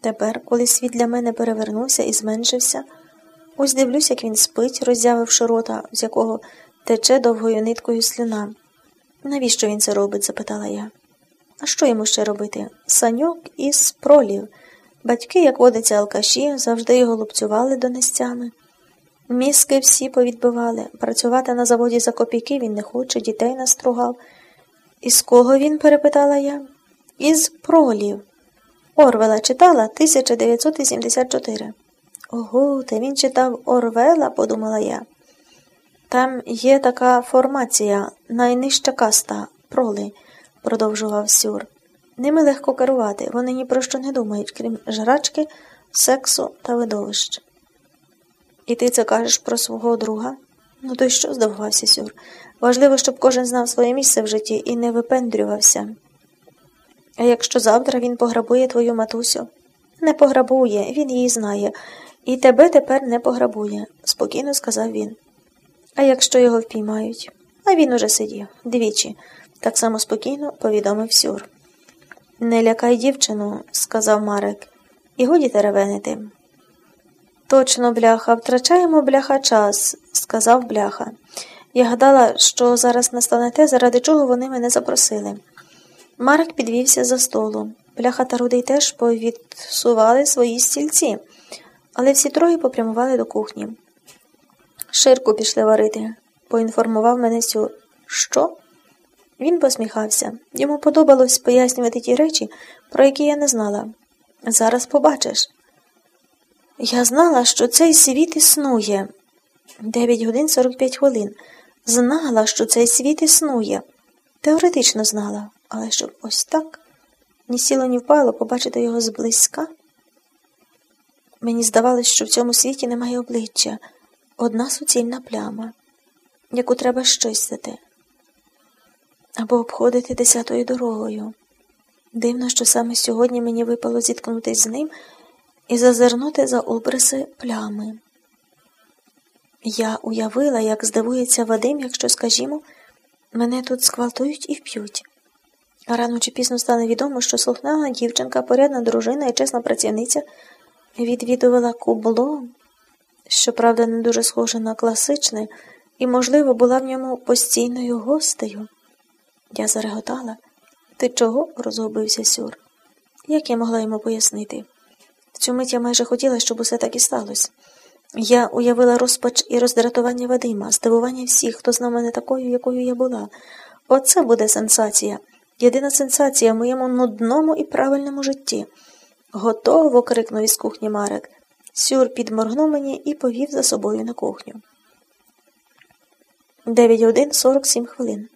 Тепер, коли світ для мене перевернувся і зменшився, ось дивлюсь, як він спить, роззявивши рота, з якого тече довгою ниткою слюна. Навіщо він це робить? запитала я. А що йому ще робити? Саньок із пролів. Батьки, як водиться алкаші, завжди його лупцювали донестями. Мізки всі повідбивали. Працювати на заводі за копійки він не хоче, дітей настругав. Із кого він? перепитала я. Із пролів. Орвела читала 1984. Ого, та він читав Орвела, подумала я. Там є така формація, найнижча каста, проли, продовжував Сюр. Ними легко керувати, вони ні про що не думають, крім жрачки, сексу та видовищ. І ти це кажеш про свого друга? Ну то й що, здивувався Сюр. Важливо, щоб кожен знав своє місце в житті і не випендрювався. А якщо завтра він пограбує твою матусю? Не пограбує, він її знає, і тебе тепер не пограбує, спокійно сказав він. А якщо його впіймають? А він уже сидів, двічі, так само спокійно повідомив Сюр. Не лякай дівчину, сказав Марек, і годі теревенити. Точно, бляха, втрачаємо бляха час, сказав бляха. Я гадала, що зараз настане те, заради чого вони мене запросили. Марк підвівся за столу. Бляха та рудий теж повідсували свої стільці, але всі троє попрямували до кухні. Ширку пішли варити, поінформував мене Сюр. Що? Він посміхався. Йому подобалось пояснювати ті речі, про які я не знала. Зараз побачиш. Я знала, що цей світ існує. Дев'ять годин сорок п'ять хвилин. Знала, що цей світ існує. Теоретично знала, але щоб ось так ні сіло, ні впало побачити його зблизька. Мені здавалось, що в цьому світі немає обличчя, одна суцільна пляма, яку треба щистити або обходити десятою дорогою. Дивно, що саме сьогодні мені випало зіткнутися з ним і зазирнути за обриси плями. Я уявила, як здивується Вадим, якщо, скажімо, мене тут сквалтують і вп'ють. Рано чи пізно стане відомо, що слухняна дівчинка, порядна дружина і чесна працівниця відвідувала кубло, щоправда, не дуже схоже на класичне, і, можливо, була в ньому постійною гостею. Я зареготала. Ти чого? розгубився Сюр. Як я могла йому пояснити? Цю мить я майже хотіла, щоб усе так і сталося. Я уявила розпач і роздратування Вадима, здивування всіх, хто знав мене такою, якою я була. Оце буде сенсація. Єдина сенсація в моєму нудному і правильному житті. Готово. крикнув із кухні Марек. Сюр підморгнув мені і повів за собою на кухню. Дев'ять годин сорок сім хвилин.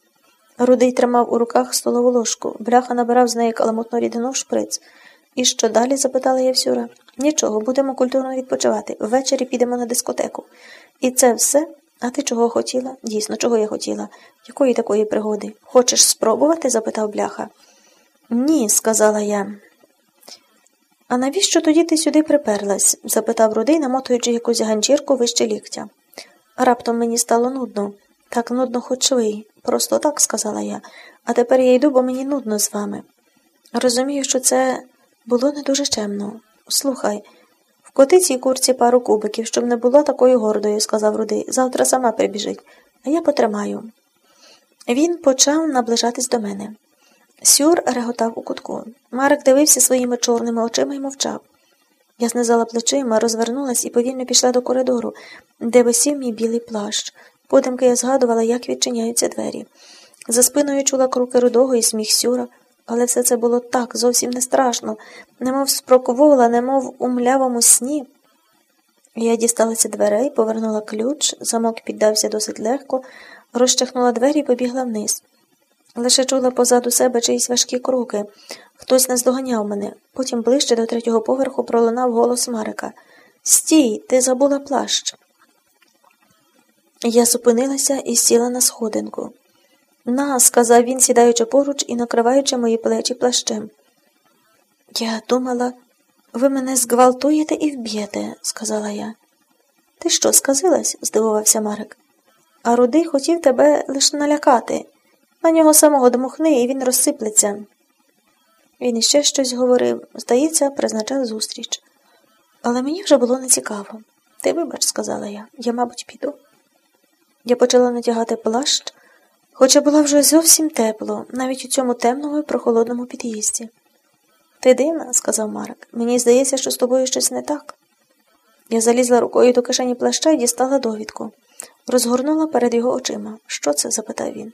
Рудий тримав у руках столову ложку, бляха набирав з неї каламутну рідину шприц. І що далі? запитала я всюра. Нічого, будемо культурно відпочивати. Ввечері підемо на дискотеку. І це все? А ти чого хотіла? Дійсно, чого я хотіла? Якої такої пригоди? Хочеш спробувати? запитав бляха. Ні, сказала я. А навіщо тоді ти сюди приперлась? запитав рудий, намотуючи якусь ганчірку вище ліктя. Раптом мені стало нудно. Так нудно хоч ви. Просто так сказала я. А тепер я йду, бо мені нудно з вами. Розумію, що це було не дуже чемно. Слухай, вкоти цій курці пару кубиків, щоб не було такою гордою, сказав Рудий. Завтра сама прибіжить, а я потримаю. Він почав наближатись до мене. Сюр реготав у кутку. Марик дивився своїми чорними очима і мовчав. Я знизала плечима, розвернулась і повільно пішла до коридору, де висів мій білий плащ. Подимки я згадувала, як відчиняються двері. За спиною чула кроки рудого і сміх сюра, але все це було так зовсім не страшно, немов спроквола, немов у млявому сні. Я дісталася дверей, повернула ключ, замок піддався досить легко, розчахнула двері і побігла вниз. Лише чула позаду себе чиїсь важкі кроки. Хтось наздоганяв мене. Потім ближче до третього поверху пролунав голос Марика. Стій, ти забула плащ. Я зупинилася і сіла на сходинку. На, сказав він, сідаючи поруч і накриваючи мої плечі плащем. Я думала, ви мене зґвалтуєте і вб'єте, сказала я. Ти що, сказилась? здивувався Марик. А рудий хотів тебе лише налякати. На нього самого дмухни, і він розсиплеться. Він іще щось говорив, здається, призначав зустріч. Але мені вже було нецікаво. Ти вибач, сказала я, я, мабуть, піду. Я почала натягати плащ, хоча було вже зовсім тепло, навіть у цьому темному і прохолодному під'їзді. Ти дивна, сказав Марк. Мені здається, що з тобою щось не так. Я залізла рукою до кишені плаща і дістала довідку. Розгорнула перед його очима. Що це? запитав він.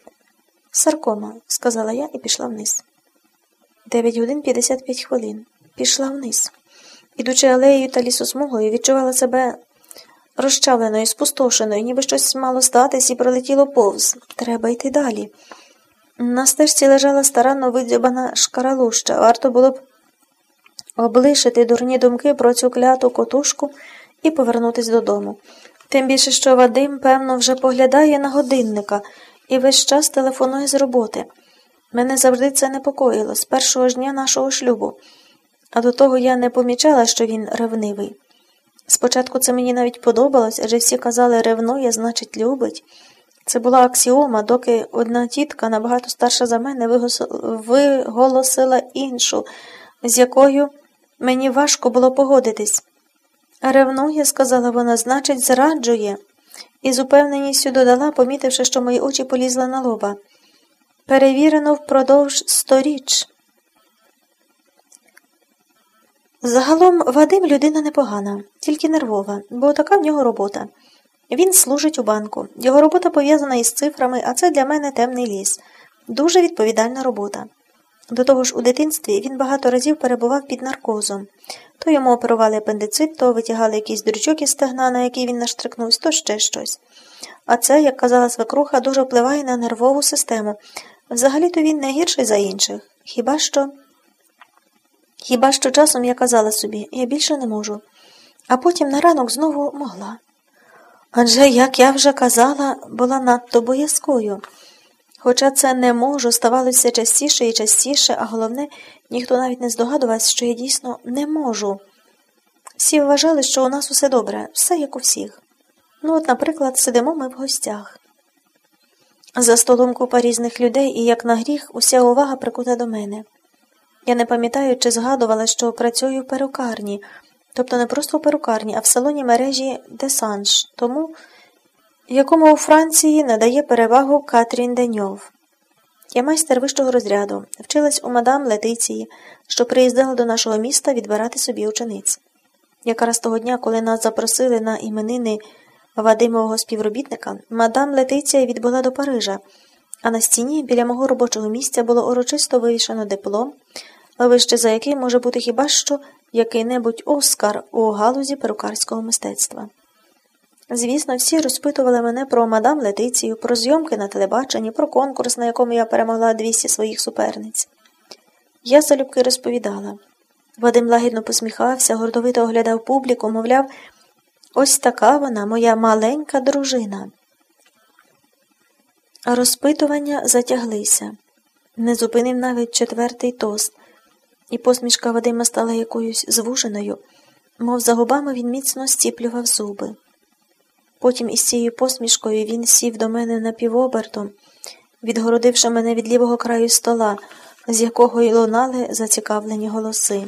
Саркома, сказала я і пішла вниз. Дев'ять годин п'ятдесят п'ять хвилин. Пішла вниз. Ідучи алеєю та лісосмугою, відчувала себе розчавленою, спустошеною, ніби щось мало статись і пролетіло повз. Треба йти далі. На стежці лежала старанно видзьобана шкаралуща. Варто було б облишити дурні думки про цю кляту котушку і повернутися додому. Тим більше, що Вадим, певно, вже поглядає на годинника і весь час телефонує з роботи. Мене завжди це непокоїло з першого ж дня нашого шлюбу, а до того я не помічала, що він ревнивий. Спочатку це мені навіть подобалось, адже всі казали ревнує, значить, любить. Це була аксіома, доки одна тітка, набагато старша за мене, виголосила іншу, з якою мені важко було погодитись. Ревнує, сказала вона, значить, зраджує, і з упевненістю додала, помітивши, що мої очі полізли на лоба. Перевірено впродовж сторіч. Загалом Вадим людина непогана, тільки нервова, бо така в нього робота. Він служить у банку. Його робота пов'язана із цифрами, а це для мене темний ліс. Дуже відповідальна робота. До того ж, у дитинстві він багато разів перебував під наркозом. То йому оперували апендицит, то витягали якийсь дрючок із стегна, на який він наштрикнувся, то ще щось. А це, як казала свекруха, дуже впливає на нервову систему. Взагалі-то він не гірший за інших. Хіба що. Хіба що часом я казала собі, я більше не можу, а потім на ранок знову могла. Адже, як я вже казала, була надто боязкою. Хоча це не можу, ставалося частіше і частіше, а головне, ніхто навіть не здогадувався, що я дійсно не можу. Всі вважали, що у нас усе добре, все як у всіх. Ну, от, наприклад, сидимо ми в гостях. За столом купа різних людей, і, як на гріх, уся увага прикута до мене. Я не пам'ятаю, чи згадувала, що працюю в перукарні, тобто не просто в перукарні, а в салоні мережі Десанж, тому, якому у Франції надає перевагу Катрін Деньов. Я майстер вищого розряду, вчилась у мадам Летиції, що приїздила до нашого міста відбирати собі учениць. Якраз того дня, коли нас запросили на іменини Вадимового співробітника, мадам Летиція відбула до Парижа, а на стіні біля мого робочого місця було урочисто вивішено диплом, вище за який може бути хіба що який-небудь Оскар у галузі перукарського мистецтва. Звісно, всі розпитували мене про мадам Летицію, про зйомки на телебаченні, про конкурс, на якому я перемогла 200 своїх суперниць. Я залюбки розповідала. Вадим лагідно посміхався, гордовито оглядав публіку, мовляв, ось така вона, моя маленька дружина. Розпитування затяглися. Не зупинив навіть четвертий тост, і посмішка Вадима стала якоюсь звуженою, мов за губами він міцно стіплював зуби. Потім із цією посмішкою він сів до мене напівобертом, відгородивши мене від лівого краю стола, з якого й лунали зацікавлені голоси.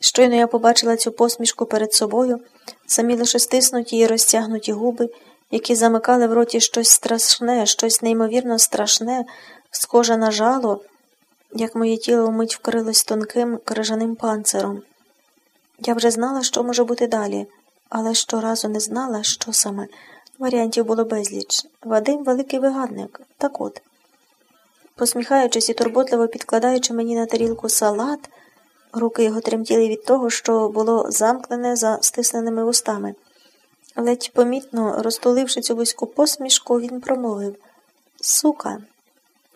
Щойно я побачила цю посмішку перед собою, самі лише стиснуті й розтягнуті губи, які замикали в роті щось страшне, щось неймовірно страшне, схоже на жало, як моє тіло вмить вкрилось тонким крижаним панциром. Я вже знала, що може бути далі але щоразу не знала, що саме. Варіантів було безліч. Вадим великий вигадник. Так от. Посміхаючись і турботливо підкладаючи мені на тарілку салат, руки його тремтіли від того, що було замкнене за стисненими вустами. Ледь помітно, розтуливши цю вузьку посмішку, він промовив Сука.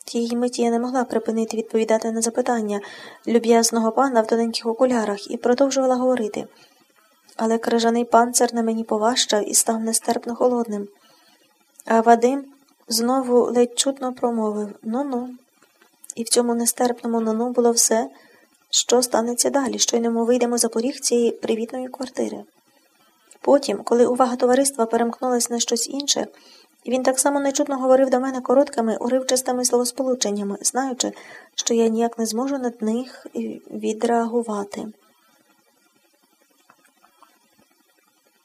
Тієї миті я не могла припинити відповідати на запитання люб'язного пана в тоненьких окулярах і продовжувала говорити але крижаний панцир на мені поважчав і став нестерпно холодним. А Вадим знову ледь чутно промовив ну-ну. І в цьому нестерпному ну-ну було все, що станеться далі, щойно ми вийдемо за поріг цієї привітної квартири. Потім, коли увага товариства перемкнулася на щось інше, він так само нечутно говорив до мене короткими, уривчастими словосполученнями, знаючи, що я ніяк не зможу над них відреагувати.